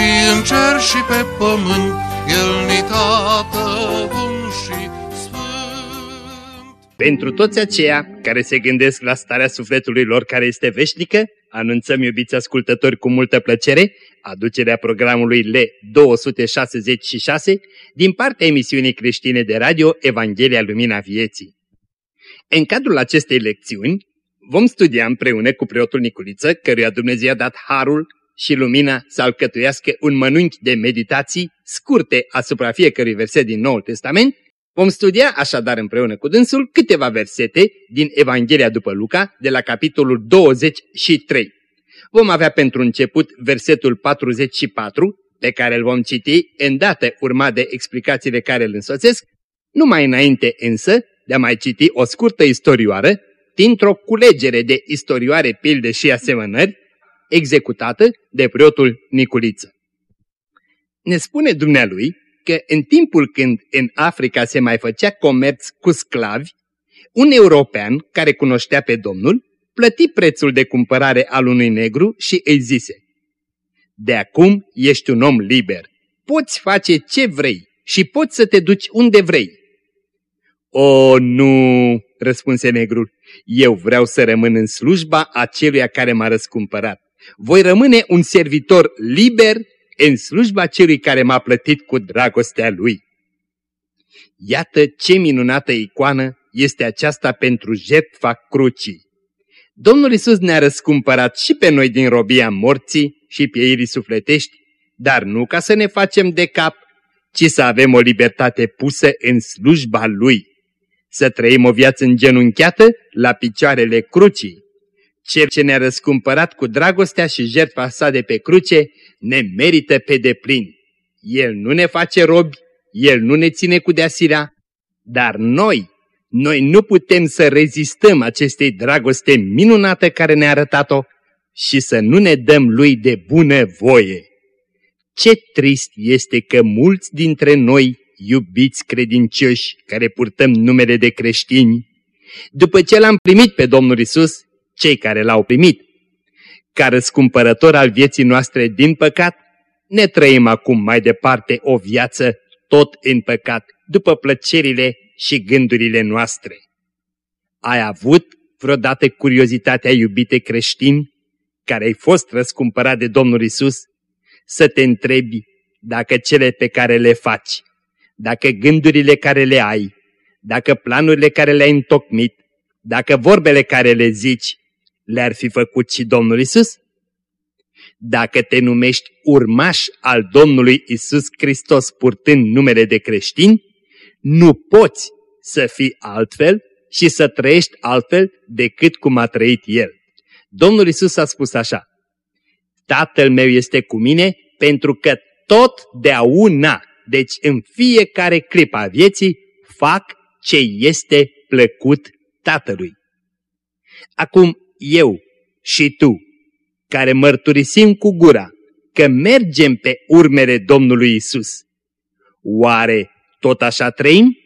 și în cer și pe pământ, El ni tată bun și sfânt. Pentru toți aceia care se gândesc la starea sufletului lor care este veșnică, anunțăm, iubiți ascultători, cu multă plăcere, aducerea programului L266 din partea emisiunii creștine de radio Evanghelia Lumina Vieții. În cadrul acestei lecțiuni vom studia împreună cu preotul Niculiță, căruia Dumnezeu a dat harul și lumina să alcătuiască un mănunchi de meditații scurte asupra fiecărui verset din Noul Testament, Vom studia așadar împreună cu dânsul câteva versete din Evanghelia după Luca, de la capitolul 23. Vom avea pentru început versetul 44, pe care îl vom citi îndată urma de explicațiile care îl însoțesc, numai înainte însă de a mai citi o scurtă istorioară dintr-o culegere de istorioare, pilde și asemănări, executată de preotul Niculiță. Ne spune dumnealui că în timpul când în Africa se mai făcea comerț cu sclavi, un european care cunoștea pe Domnul plăti prețul de cumpărare al unui negru și îi zise De acum ești un om liber, poți face ce vrei și poți să te duci unde vrei. O, nu, răspunse negrul, eu vreau să rămân în slujba aceluia care m-a răscumpărat. Voi rămâne un servitor liber în slujba celui care m-a plătit cu dragostea lui. Iată ce minunată icoană este aceasta pentru jertfa crucii. Domnul Isus ne-a răscumpărat și pe noi din robia morții și pieirii sufletești, dar nu ca să ne facem de cap, ci să avem o libertate pusă în slujba Lui, să trăim o viață îngenunchiată la picioarele crucii. Cel ce ne-a răscumpărat cu dragostea și jertfa sa de pe cruce ne merită pe deplin. El nu ne face robi, El nu ne ține cu deasirea, dar noi, noi nu putem să rezistăm acestei dragoste minunată care ne-a arătat-o și să nu ne dăm Lui de bună voie. Ce trist este că mulți dintre noi, iubiți credincioși care purtăm numele de creștini, după ce l-am primit pe Domnul Isus, cei care l-au primit, ca răscumpărător al vieții noastre din păcat, ne trăim acum mai departe o viață tot în păcat, după plăcerile și gândurile noastre. Ai avut vreodată curiozitatea iubite creștin, care ai fost răscumpărat de Domnul Isus, să te întrebi dacă cele pe care le faci, dacă gândurile care le ai, dacă planurile care le-ai întocmit, dacă vorbele care le zici, le-ar fi făcut și Domnul Isus? Dacă te numești urmaș al Domnului Isus Hristos purtând numele de creștin, nu poți să fii altfel și să trăiești altfel decât cum a trăit El. Domnul Isus a spus așa, Tatăl meu este cu mine pentru că totdeauna, deci în fiecare clip a vieții, fac ce este plăcut Tatălui. Acum, eu și tu, care mărturisim cu gura că mergem pe urmele Domnului Isus, oare tot așa trăim?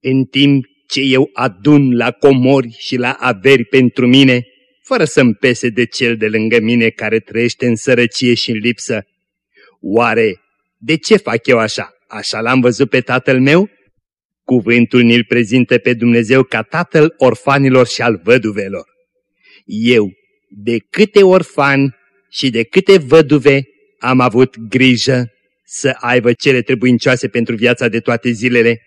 În timp ce eu adun la comori și la averi pentru mine, fără să-mi pese de cel de lângă mine care trăiește în sărăcie și în lipsă, oare de ce fac eu așa? Așa l-am văzut pe tatăl meu? Cuvântul ni-l prezintă pe Dumnezeu ca tatăl orfanilor și al văduvelor. Eu, de câte orfani și de câte văduve am avut grijă să aibă cele trebuincioase pentru viața de toate zilele.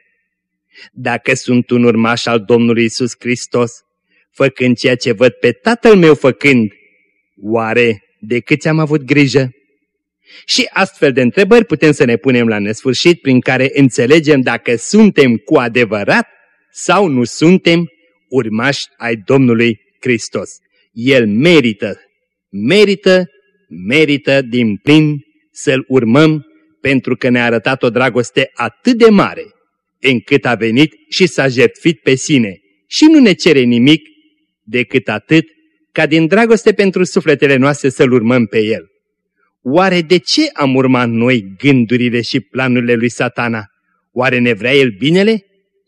Dacă sunt un urmaș al Domnului Isus Hristos, făcând ceea ce văd pe Tatăl meu făcând, oare de câți am avut grijă? Și astfel de întrebări putem să ne punem la nesfârșit prin care înțelegem dacă suntem cu adevărat sau nu suntem urmași ai Domnului Hristos. El merită, merită, merită din plin să-L urmăm pentru că ne-a arătat o dragoste atât de mare, încât a venit și s-a jertfit pe sine și nu ne cere nimic decât atât ca din dragoste pentru sufletele noastre să-L urmăm pe El. Oare de ce am urmat noi gândurile și planurile lui satana? Oare ne vrea El binele?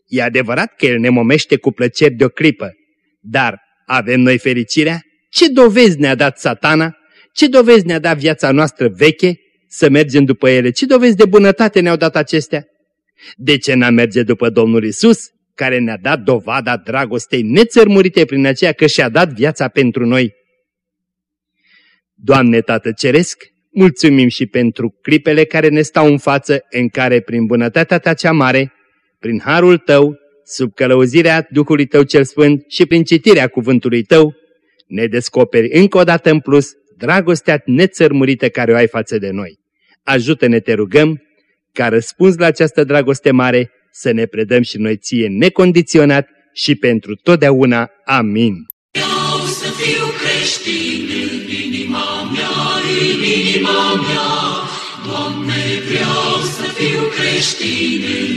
E adevărat că El ne momește cu plăceri de o clipă, dar avem noi fericirea? Ce dovezi ne-a dat satana? Ce dovezi ne-a dat viața noastră veche să mergem după ele? Ce dovezi de bunătate ne-au dat acestea? De ce n-am merge după Domnul Isus, care ne-a dat dovada dragostei nețărmurite prin aceea că și-a dat viața pentru noi? Doamne Tată Ceresc, mulțumim și pentru clipele care ne stau în față, în care prin bunătatea Ta cea mare, prin harul Tău, sub călăuzirea Duhului Tău cel Sfânt și prin citirea cuvântului Tău, ne descoperi încă o dată în plus dragostea nețărmurită care o ai față de noi. Ajută-ne, te rugăm, ca răspuns la această dragoste mare, să ne predăm și noi ție necondiționat și pentru totdeauna. Amin. Vreau să fiu creștin în inima mea, în inima mea. Doamne, vreau să fiu creștin în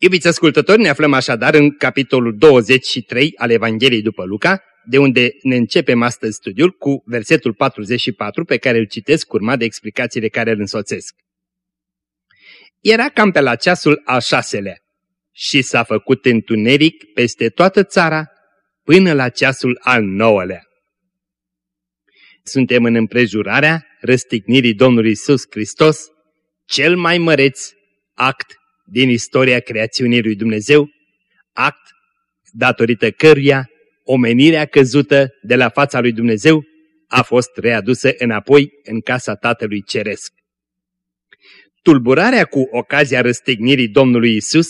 Iubiți ascultători, ne aflăm așadar în capitolul 23 al Evangheliei după Luca, de unde ne începem astăzi studiul cu versetul 44 pe care îl citesc urmat de explicațiile care îl însoțesc. Era cam pe la ceasul al șaselea și s-a făcut întuneric peste toată țara până la ceasul al nouălea. Suntem în împrejurarea răstignirii Domnului Isus Hristos, cel mai măreț act din istoria creațiunii lui Dumnezeu, act datorită căruia omenirea căzută de la fața lui Dumnezeu a fost readusă înapoi în casa Tatălui Ceresc. Tulburarea cu ocazia răstignirii Domnului Isus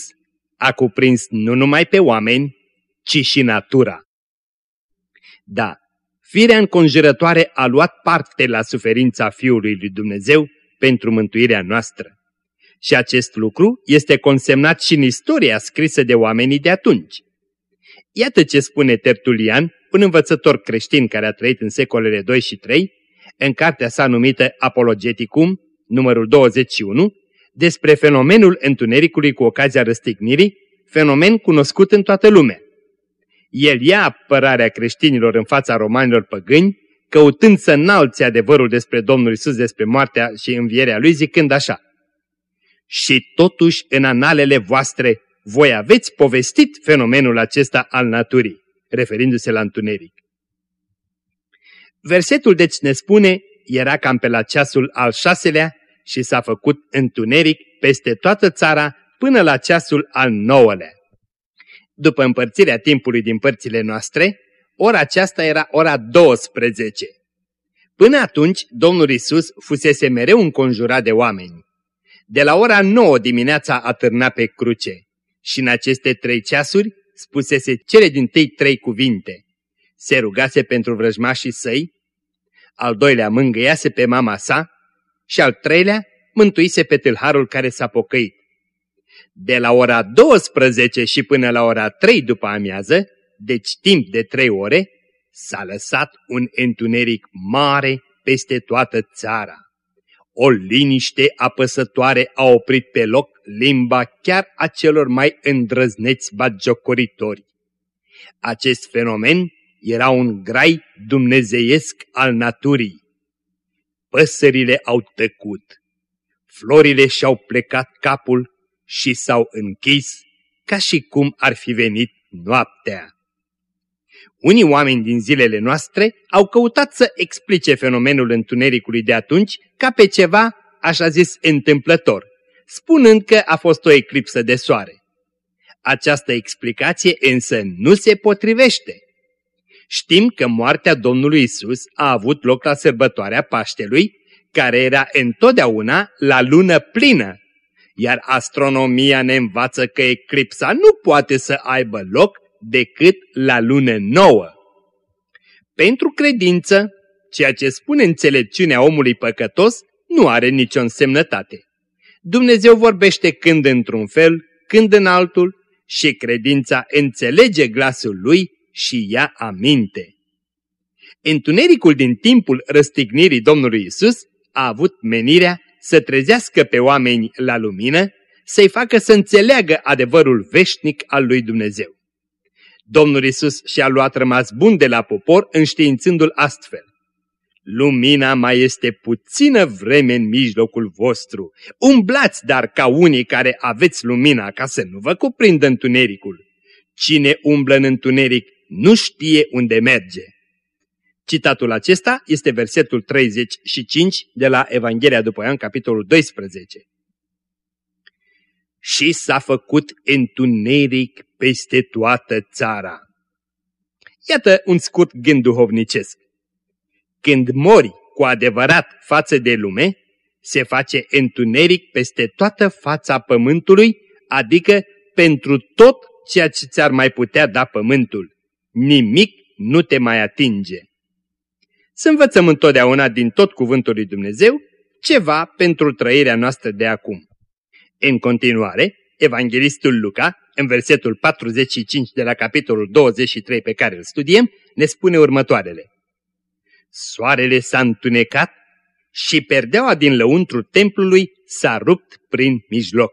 a cuprins nu numai pe oameni, ci și natura. Da, firea înconjurătoare a luat parte la suferința Fiului lui Dumnezeu pentru mântuirea noastră. Și acest lucru este consemnat și în istoria scrisă de oamenii de atunci. Iată ce spune Tertulian, un învățător creștin care a trăit în secolele 2 și 3, în cartea sa numită Apologeticum, numărul 21, despre fenomenul întunericului cu ocazia răstignirii, fenomen cunoscut în toată lumea. El ia apărarea creștinilor în fața romanilor păgâni, căutând să înalțe adevărul despre Domnul Isus, despre moartea și învierea Lui, zicând așa. Și totuși în analele voastre voi aveți povestit fenomenul acesta al naturii, referindu-se la întuneric. Versetul deci ne spune, era cam pe la ceasul al șaselea și s-a făcut întuneric peste toată țara până la ceasul al nouălea. După împărțirea timpului din părțile noastre, ora aceasta era ora 12. Până atunci, Domnul Isus fusese mereu înconjurat de oameni. De la ora 9 dimineața atârna pe cruce și în aceste trei ceasuri spusese cele din tâi trei cuvinte. Se rugase pentru vrăjmașii săi, al doilea mângâiase pe mama sa și al treilea mântuise pe tâlharul care s-a pocăit. De la ora 12 și până la ora 3 după amiază, deci timp de trei ore, s-a lăsat un întuneric mare peste toată țara. O liniște apăsătoare a oprit pe loc limba chiar a celor mai îndrăzneți bagiocoritori. Acest fenomen era un grai dumnezeiesc al naturii. Păsările au tăcut, florile și-au plecat capul și s-au închis ca și cum ar fi venit noaptea. Unii oameni din zilele noastre au căutat să explice fenomenul întunericului de atunci ca pe ceva, așa zis, întâmplător, spunând că a fost o eclipsă de soare. Această explicație însă nu se potrivește. Știm că moartea Domnului Isus a avut loc la sărbătoarea Paștelui, care era întotdeauna la lună plină, iar astronomia ne învață că eclipsa nu poate să aibă loc decât la lună nouă. Pentru credință, ceea ce spune înțelepciunea omului păcătos nu are nicio însemnătate. Dumnezeu vorbește când într-un fel, când în altul și credința înțelege glasul lui și ia aminte. Întunericul din timpul răstignirii Domnului Isus a avut menirea să trezească pe oameni la lumină, să-i facă să înțeleagă adevărul veșnic al lui Dumnezeu. Domnul Isus și-a luat rămas bun de la popor înștiințându-l astfel. Lumina mai este puțină vreme în mijlocul vostru. Umblați dar ca unii care aveți lumina ca să nu vă cuprindă întunericul. Cine umblă în întuneric nu știe unde merge. Citatul acesta este versetul 35 de la Evanghelia după Ioan, capitolul 12. Și s-a făcut întuneric peste toată țara. Iată un scurt gând duhovnicesc. Când mori cu adevărat față de lume, se face întuneric peste toată fața pământului, adică pentru tot ceea ce ți-ar mai putea da pământul. Nimic nu te mai atinge. Să învățăm întotdeauna din tot cuvântul lui Dumnezeu ceva pentru trăirea noastră de acum. În continuare, Evanghelistul Luca, în versetul 45 de la capitolul 23 pe care îl studiem, ne spune următoarele. Soarele s-a întunecat și perdeaua din lăuntru templului s-a rupt prin mijloc.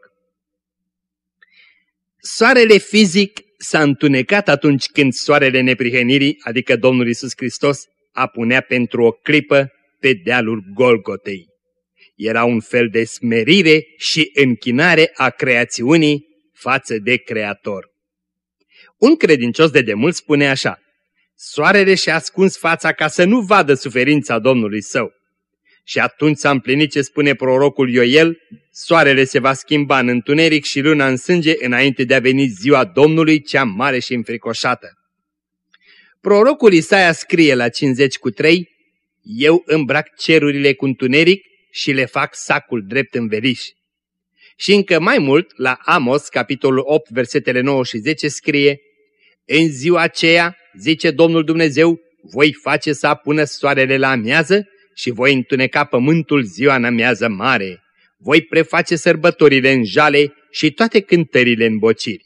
Soarele fizic s-a întunecat atunci când soarele neprihănirii, adică Domnul Isus Hristos, apunea pentru o clipă pe dealul Golgotei. Era un fel de smerire și închinare a creațiunii față de Creator. Un credincios de demult spune așa, Soarele și-a ascuns fața ca să nu vadă suferința Domnului său. Și atunci s-a împlinit ce spune prorocul Ioel, soarele se va schimba în întuneric și luna în sânge înainte de a veni ziua Domnului cea mare și înfricoșată. Prorocul Isaia scrie la 50 cu 3, Eu îmbrac cerurile cu întuneric și le fac sacul drept în veriș. Și încă mai mult, la Amos, capitolul 8, versetele 9 și 10, scrie, În ziua aceea, zice Domnul Dumnezeu, voi face să apună soarele la amiază și voi întuneca pământul ziua în amiază mare. Voi preface sărbătorile în jale și toate cântările în bociri.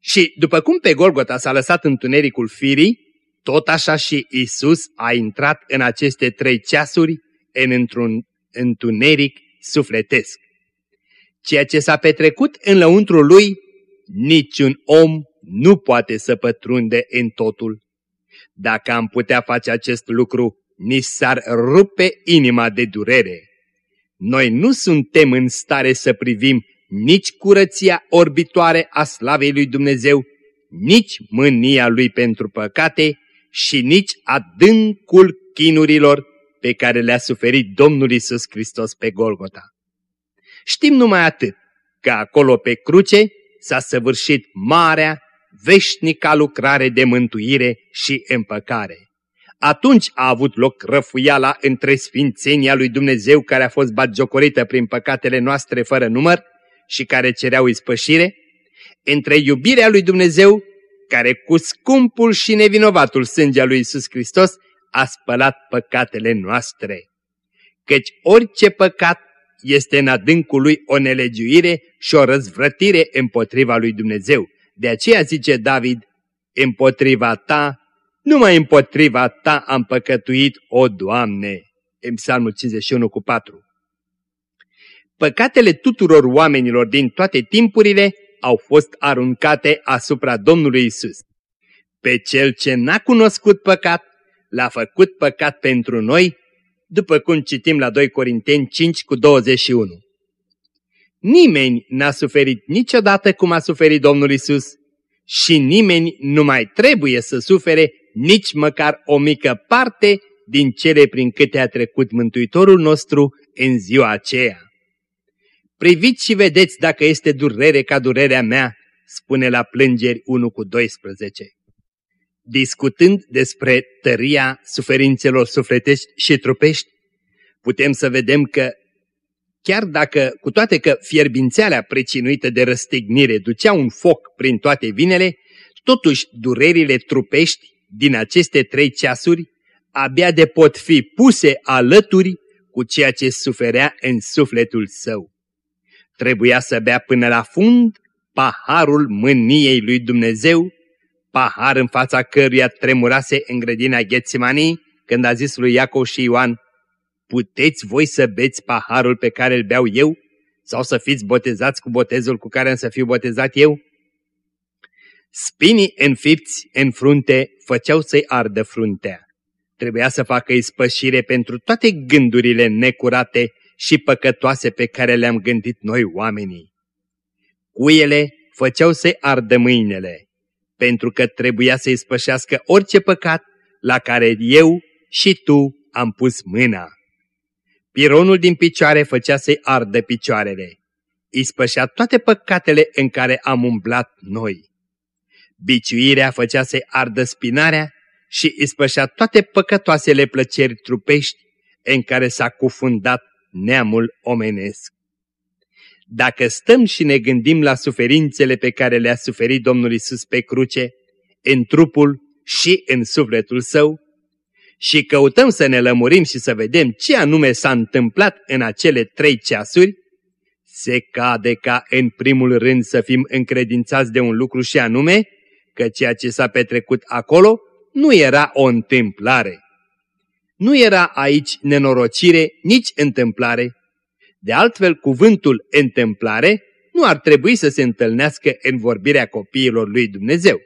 Și după cum pe Golgota s-a lăsat întunericul firii, tot așa și Isus a intrat în aceste trei ceasuri în într-un întuneric sufletesc. Ceea ce s-a petrecut în lăuntrul lui, niciun om nu poate să pătrunde în totul. Dacă am putea face acest lucru, ni s-ar rupe inima de durere. Noi nu suntem în stare să privim nici curăția orbitoare a slavei lui Dumnezeu, nici mânia lui pentru păcate și nici adâncul chinurilor pe care le-a suferit Domnul Isus Hristos pe Golgota. Știm numai atât, că acolo pe cruce s-a săvârșit marea, veșnica lucrare de mântuire și împăcare. Atunci a avut loc răfuiala între sfințenia lui Dumnezeu care a fost batjocorită prin păcatele noastre fără număr și care cereau ispășire, între iubirea lui Dumnezeu care cu scumpul și nevinovatul sânge al lui Isus Hristos a spălat păcatele noastre. Căci orice păcat este în adâncul lui o nelegiuire și o răzvrătire împotriva lui Dumnezeu. De aceea zice David, împotriva ta, numai împotriva ta am păcătuit, o Doamne. În Psalmul 51 cu 4. Păcatele tuturor oamenilor din toate timpurile au fost aruncate asupra Domnului Isus. Pe cel ce n-a cunoscut păcat, l-a făcut păcat pentru noi, după cum citim la 2 Corinteni 5 cu 21. Nimeni n-a suferit niciodată cum a suferit Domnul Isus, și nimeni nu mai trebuie să sufere nici măcar o mică parte din cele prin câte a trecut Mântuitorul nostru în ziua aceea. Priviți și vedeți dacă este durere ca durerea mea, spune la plângeri 1 cu 12. Discutând despre tăria suferințelor sufletești și trupești, putem să vedem că chiar dacă, cu toate că fierbințeala precinuită de răstignire ducea un foc prin toate vinele, totuși durerile trupești din aceste trei ceasuri abia de pot fi puse alături cu ceea ce suferea în sufletul său. Trebuia să bea până la fund paharul mâniei lui Dumnezeu, pahar în fața căruia tremurase în grădina Ghețimanii, când a zis lui Iacov și Ioan, puteți voi să beți paharul pe care îl beau eu? Sau să fiți botezați cu botezul cu care am să fiu botezat eu? Spinii înfipți în frunte făceau să-i ardă fruntea. Trebuia să facă ispășire pentru toate gândurile necurate și păcătoase pe care le-am gândit noi oamenii. Cuiele făceau să-i ardă mâinile, pentru că trebuia să-i spășească orice păcat la care eu și tu am pus mâna. Pironul din picioare făcea să-i ardă picioarele. Îi spășea toate păcatele în care am umblat noi. Biciuirea făcea să-i ardă spinarea și îi spășea toate păcătoasele plăceri trupești în care s-a cufundat neamul omenesc. Dacă stăm și ne gândim la suferințele pe care le-a suferit Domnul Isus pe cruce, în trupul și în sufletul său, și căutăm să ne lămurim și să vedem ce anume s-a întâmplat în acele trei ceasuri, se cade ca în primul rând să fim încredințați de un lucru și anume că ceea ce s-a petrecut acolo nu era o întâmplare. Nu era aici nenorocire, nici întâmplare. De altfel, cuvântul întâmplare nu ar trebui să se întâlnească în vorbirea copiilor lui Dumnezeu.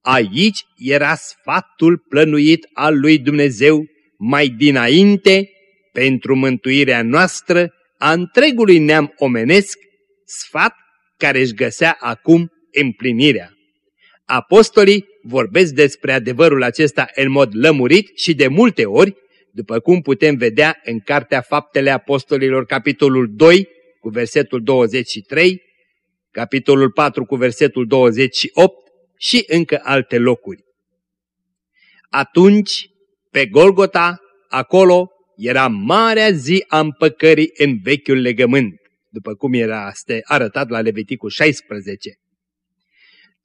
Aici era sfatul plănuit al lui Dumnezeu mai dinainte pentru mântuirea noastră a întregului neam omenesc, sfat care își găsea acum împlinirea. Apostolii vorbesc despre adevărul acesta în mod lămurit și de multe ori, după cum putem vedea în Cartea Faptele Apostolilor, capitolul 2, cu versetul 23, capitolul 4 cu versetul 28 și încă alte locuri. Atunci, pe Golgota, acolo era marea zi a împăcării în vechiul legământ, după cum era arătat la Leviticul 16.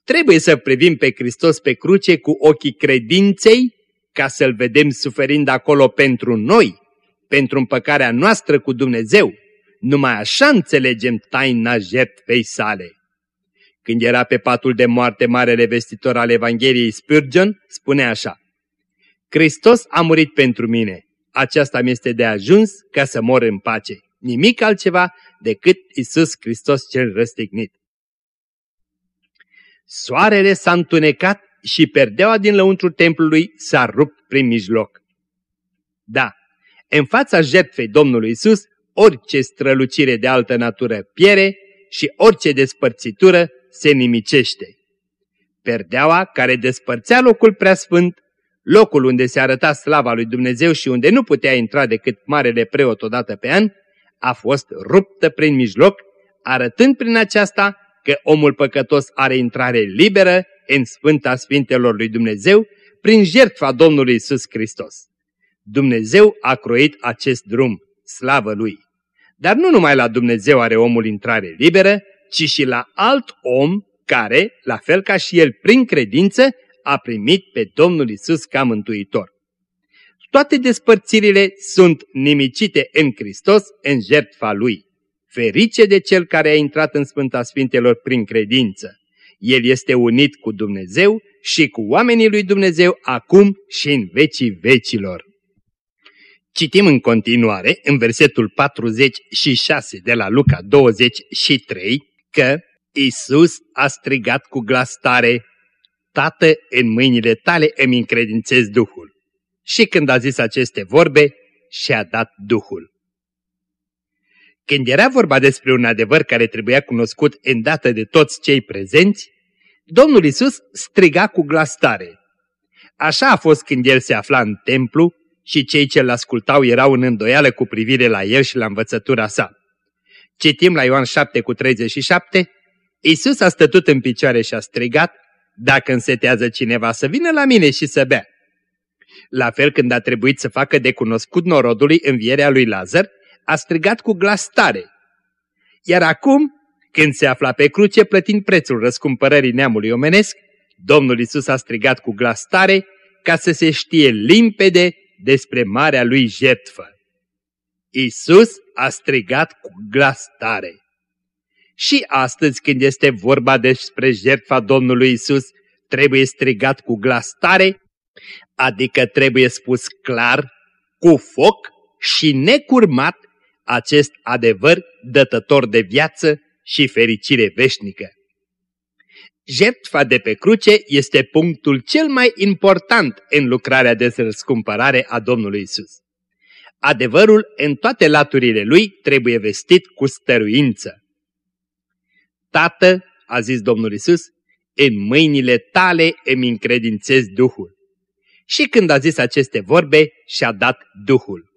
Trebuie să privim pe Hristos pe cruce cu ochii credinței ca să-L vedem suferind acolo pentru noi, pentru împăcarea noastră cu Dumnezeu. Numai așa înțelegem taina jertfei sale. Când era pe patul de moarte marele vestitor al Evangheliei Spurgeon, spune așa, Hristos a murit pentru mine, aceasta mi este de ajuns ca să mor în pace. Nimic altceva decât Isus Hristos cel răstignit. Soarele s-a întunecat și perdeaua din lăuntrul templului s-a rupt prin mijloc. Da, în fața jertfei Domnului Isus, orice strălucire de altă natură piere și orice despărțitură se nimicește. Perdeaua care despărțea locul preasfânt, locul unde se arăta slava lui Dumnezeu și unde nu putea intra decât marele preot odată pe an, a fost ruptă prin mijloc, arătând prin aceasta că omul păcătos are intrare liberă în Sfânta Sfintelor lui Dumnezeu prin jertfa Domnului Isus Hristos. Dumnezeu a croit acest drum, slavă Lui. Dar nu numai la Dumnezeu are omul intrare liberă, ci și la alt om care, la fel ca și el prin credință, a primit pe Domnul Isus ca mântuitor. Toate despărțirile sunt nimicite în Hristos în jertfa Lui. Ferice de cel care a intrat în Sfânta Sfintelor prin credință. El este unit cu Dumnezeu și cu oamenii lui Dumnezeu acum și în vecii vecilor. Citim în continuare, în versetul 46 de la Luca 23, că Isus a strigat cu glas tare, Tată, în mâinile tale îmi încredințez Duhul. Și când a zis aceste vorbe, și-a dat Duhul. Când era vorba despre un adevăr care trebuia cunoscut îndată de toți cei prezenți, Domnul Isus striga cu glas tare. Așa a fost când el se afla în templu și cei ce îl ascultau erau în îndoială cu privire la el și la învățătura sa. Citim la Ioan 7 cu 37, Iisus a stătut în picioare și a strigat, dacă însetează cineva să vină la mine și să bea. La fel când a trebuit să facă de cunoscut norodului învierea lui Lazar, a strigat cu glas tare. Iar acum, când se afla pe cruce plătind prețul răscumpărării neamului omenesc, Domnul Isus a strigat cu glas tare ca să se știe limpede despre marea lui jertfă. Isus a strigat cu glas tare. Și astăzi când este vorba despre jertfa Domnului Isus, trebuie strigat cu glas tare, adică trebuie spus clar, cu foc și necurmat acest adevăr dătător de viață și fericire veșnică. Jertfa de pe cruce este punctul cel mai important în lucrarea de răscumpărare a Domnului Isus. Adevărul în toate laturile lui trebuie vestit cu stăruință. Tată, a zis Domnul Isus, în mâinile tale îmi încredințez Duhul. Și când a zis aceste vorbe, și-a dat Duhul.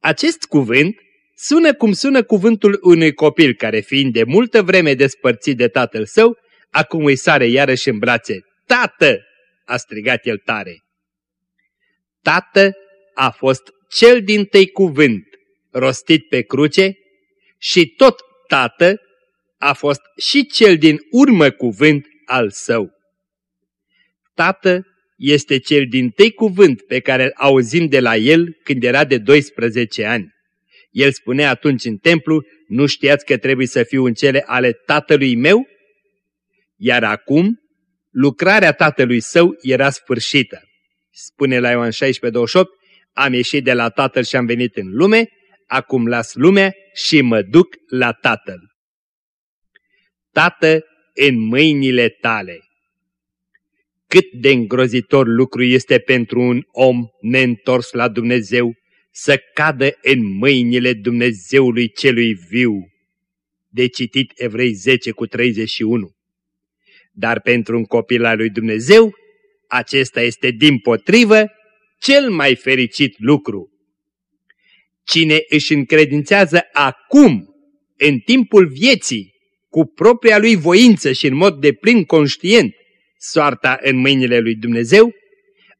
Acest cuvânt sună cum sună cuvântul unui copil care, fiind de multă vreme despărțit de tatăl său, acum îi sare iarăși în brațe. Tată! a strigat el tare. Tată a fost cel din tăi cuvânt rostit pe cruce și tot Tată a fost și cel din urmă cuvânt al său. Tată este cel din tăi cuvânt pe care îl auzim de la el când era de 12 ani. El spunea atunci în templu, nu știați că trebuie să fiu în cele ale tatălui meu? Iar acum, lucrarea tatălui său era sfârșită. Spune la Ioan 16, 28, am ieșit de la tatăl și am venit în lume, acum las lumea și mă duc la tatăl. Tată, în mâinile tale. Cât de îngrozitor lucru este pentru un om neîntors la Dumnezeu să cadă în mâinile Dumnezeului celui viu. De citit Evrei 10 cu 31. Dar pentru un copil al lui Dumnezeu, acesta este din potrivă cel mai fericit lucru. Cine își încredințează acum, în timpul vieții, cu propria lui voință și în mod de plin conștient, soarta în mâinile lui Dumnezeu,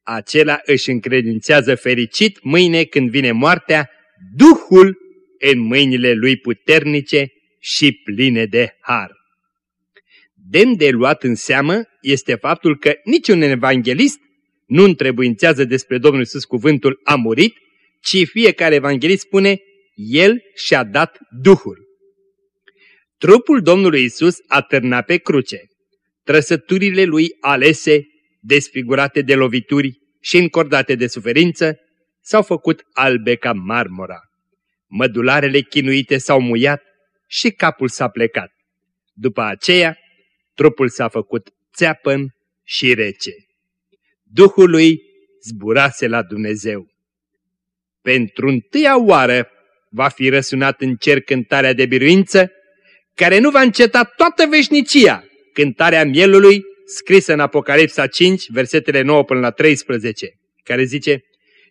acela își încredințează fericit mâine când vine moartea, Duhul în mâinile lui puternice și pline de har. Demn de luat în seamă este faptul că niciun evanghelist nu întrebuințează despre Domnul Iisus cuvântul a murit, ci fiecare evanghelist spune, El și-a dat Duhul. Trupul Domnului Isus a târnat pe cruce. Trăsăturile lui alese, desfigurate de lovituri și încordate de suferință, s-au făcut albe ca marmora. Mădularele chinuite s-au muiat și capul s-a plecat. După aceea, trupul s-a făcut țeapăn și rece. Duhul lui zburase la Dumnezeu. Pentru întâia oară va fi răsunat în cer cântarea de biruință, care nu va înceta toată veșnicia, cântarea mielului, scrisă în Apocalipsa 5, versetele 9 până la 13, care zice,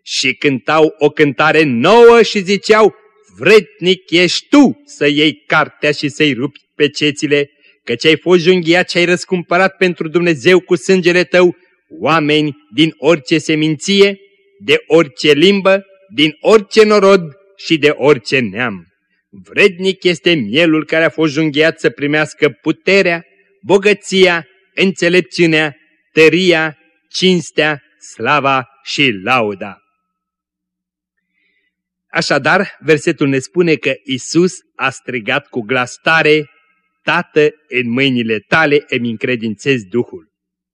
Și cântau o cântare nouă și ziceau, Vretnic ești tu să iei cartea și să-i rupi pe cețile, căci ai fost junghiat și ai răscumpărat pentru Dumnezeu cu sângele tău oameni din orice seminție, de orice limbă, din orice norod și de orice neam. Vrednic este mielul care a fost junghiat să primească puterea, bogăția, înțelepciunea, tăria, cinstea, slava și lauda. Așadar, versetul ne spune că Isus a strigat cu glas tare, Tată, în mâinile tale îmi încredințez Duhul.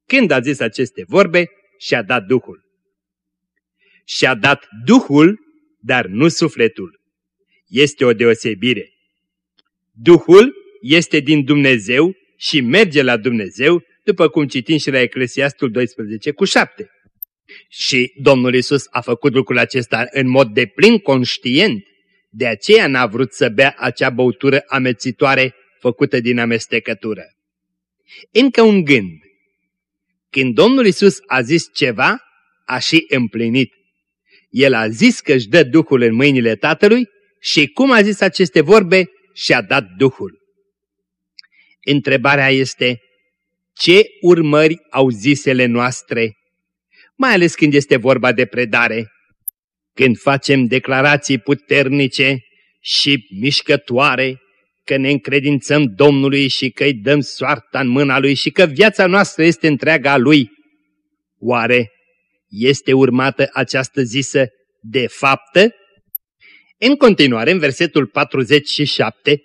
Când a zis aceste vorbe, și-a dat Duhul. Și-a dat Duhul, dar nu sufletul. Este o deosebire. Duhul este din Dumnezeu și merge la Dumnezeu, după cum citim și la Eclesiastul 12 cu 7. Și Domnul Isus a făcut lucrul acesta în mod de plin conștient, de aceea n-a vrut să bea acea băutură amețitoare făcută din amestecătură. Încă un gând. Când Domnul Isus a zis ceva, a și împlinit. El a zis că își dă Duhul în mâinile Tatălui și cum a zis aceste vorbe, și-a dat Duhul. Întrebarea este, ce urmări au zisele noastre, mai ales când este vorba de predare, când facem declarații puternice și mișcătoare, că ne încredințăm Domnului și că îi dăm soarta în mâna Lui și că viața noastră este întreaga a Lui. Oare este urmată această zisă de faptă? În continuare, în versetul 47,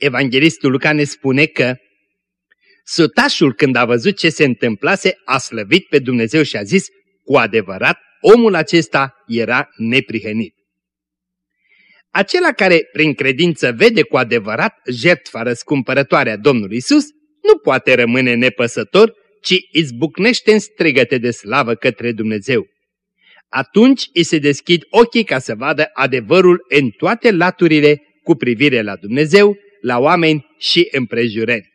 Evanghelistul Luca ne spune că Sutașul, când a văzut ce se întâmplase, a slăvit pe Dumnezeu și a zis, cu adevărat, omul acesta era neprihănit. Acela care, prin credință, vede cu adevărat jertfa răscumpărătoare a Domnului Isus, nu poate rămâne nepăsător, ci izbucnește în strigăte de slavă către Dumnezeu. Atunci îi se deschid ochii ca să vadă adevărul în toate laturile cu privire la Dumnezeu, la oameni și împrejurări.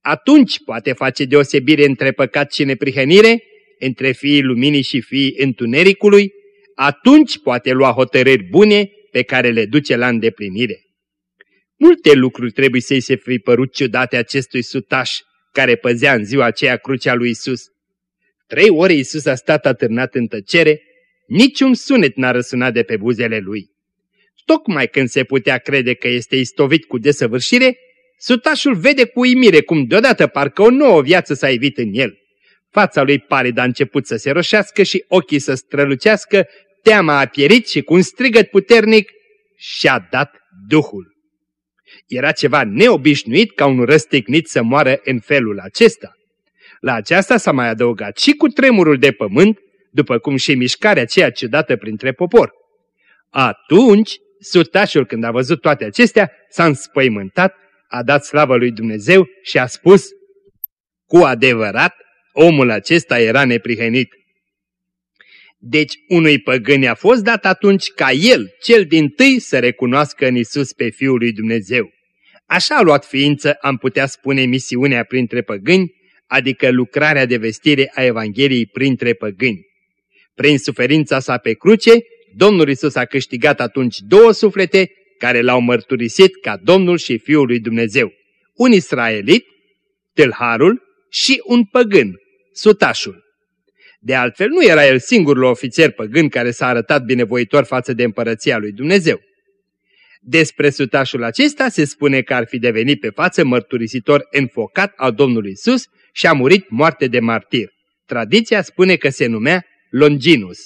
Atunci poate face deosebire între păcat și neprihănire, între fiii luminii și fiii întunericului, atunci poate lua hotărâri bune pe care le duce la îndeplinire. Multe lucruri trebuie să-i se fi părut ciudate acestui sutaș care păzea în ziua aceea crucea lui Isus. Trei ore Isus a stat atârnat în tăcere, niciun sunet n-a răsunat de pe buzele lui. Tocmai când se putea crede că este istovit cu desăvârșire, sutașul vede cu uimire cum deodată parcă o nouă viață s-a evit în el. Fața lui pare de a început să se roșească și ochii să strălucească, teama a pierit și cu un strigăt puternic și-a dat Duhul. Era ceva neobișnuit ca un răstignit să moară în felul acesta. La aceasta s-a mai adăugat și cu tremurul de pământ, după cum și mișcarea aceea ciudată printre popor. Atunci, sutașul când a văzut toate acestea, s-a înspăimântat, a dat slavă lui Dumnezeu și a spus, cu adevărat, omul acesta era neprihănit. Deci unui păgân a fost dat atunci ca el, cel din tâi, să recunoască în Isus pe Fiul lui Dumnezeu. Așa a luat ființă, am putea spune, misiunea printre păgâni, adică lucrarea de vestire a Evangheliei printre păgâni. Prin suferința sa pe cruce, Domnul Isus a câștigat atunci două suflete care l-au mărturisit ca Domnul și Fiul lui Dumnezeu. Un israelit, tâlharul, și un păgân, sutașul. De altfel, nu era el singurul ofițer păgân care s-a arătat binevoitor față de împărăția lui Dumnezeu. Despre sutașul acesta se spune că ar fi devenit pe față mărturisitor înfocat al Domnului Isus și a murit moarte de martir. Tradiția spune că se numea Longinus.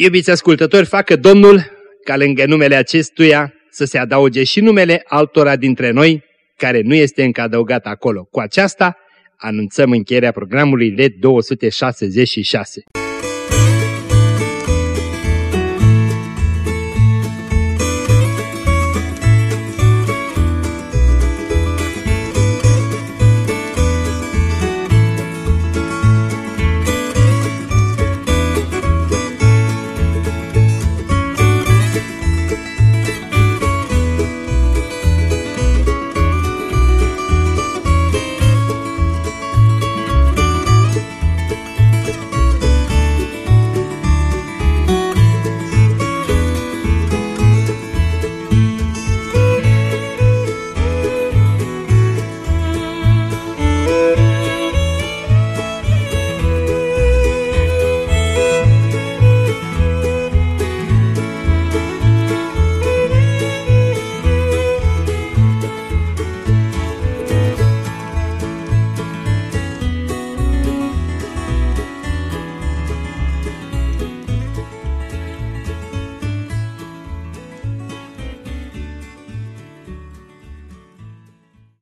Iubiți ascultători, facă Domnul ca lângă numele acestuia să se adauge și numele altora dintre noi care nu este încă adăugat acolo. Cu aceasta anunțăm încheierea programului LED 266.